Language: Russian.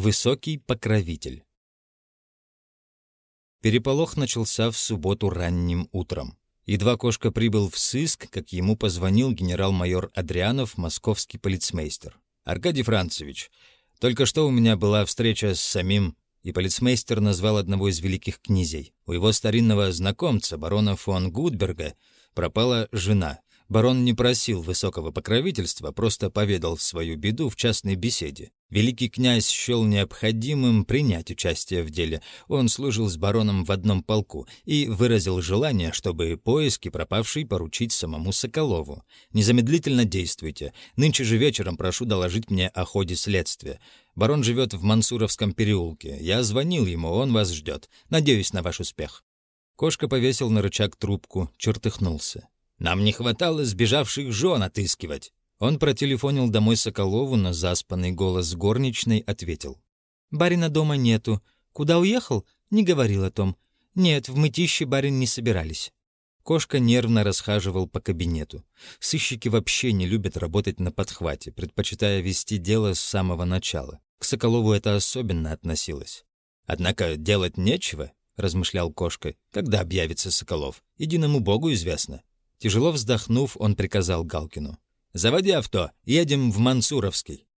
Высокий покровитель. Переполох начался в субботу ранним утром. Едва кошка прибыл в сыск, как ему позвонил генерал-майор Адрианов, московский полицмейстер. «Аркадий Францевич, только что у меня была встреча с самим...» И полицмейстер назвал одного из великих князей. У его старинного знакомца, барона фон Гудберга, пропала жена. Барон не просил высокого покровительства, просто поведал свою беду в частной беседе. Великий князь счел необходимым принять участие в деле. Он служил с бароном в одном полку и выразил желание, чтобы поиски пропавшей поручить самому Соколову. «Незамедлительно действуйте. Нынче же вечером прошу доложить мне о ходе следствия. Барон живет в Мансуровском переулке. Я звонил ему, он вас ждет. Надеюсь на ваш успех». Кошка повесил на рычаг трубку, чертыхнулся. Нам не хватало сбежавших жен отыскивать». Он протелефонил домой Соколову, на заспанный голос горничной ответил. «Барина дома нету. Куда уехал? Не говорил о том. Нет, в мытище барин не собирались». Кошка нервно расхаживал по кабинету. Сыщики вообще не любят работать на подхвате, предпочитая вести дело с самого начала. К Соколову это особенно относилось. «Однако делать нечего», — размышлял Кошка, — «когда объявится Соколов. Единому Богу известно. Тяжело вздохнув, он приказал Галкину. «Заводи авто, едем в Мансуровский».